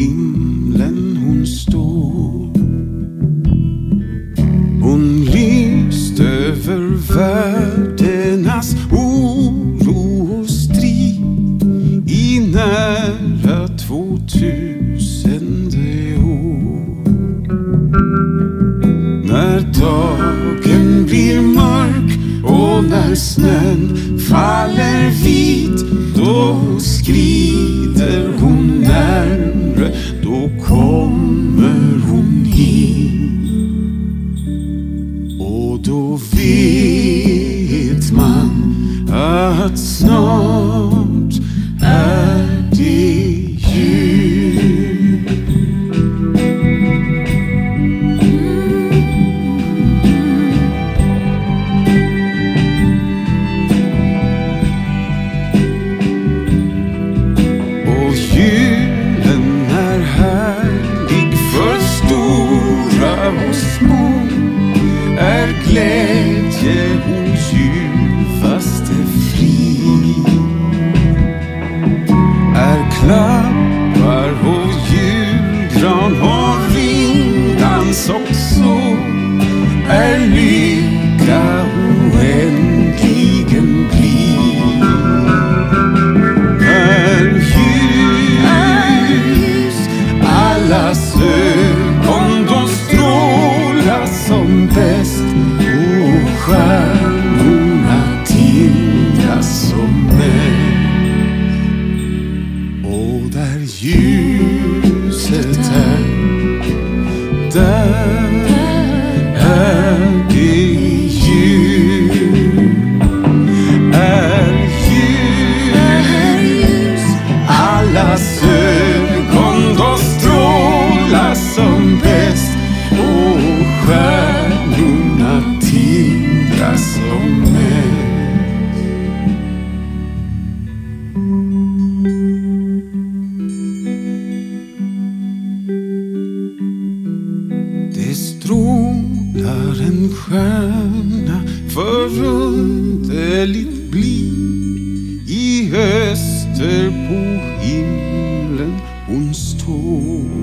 himlen hon står. Hon lyste över världarnas oro och strid i nära tvåtusende år. När dagen blir mörk och när snön faller vit då skrider kommer hon hit. Och då vet man att snart är glädje hos ljuvaste frid. Är klappar och julgran och ringdans också är lycka oändligen blid är ljus allas där ljuset är. Där När en stjärna förunderligt blir. I öster på himlen hon står.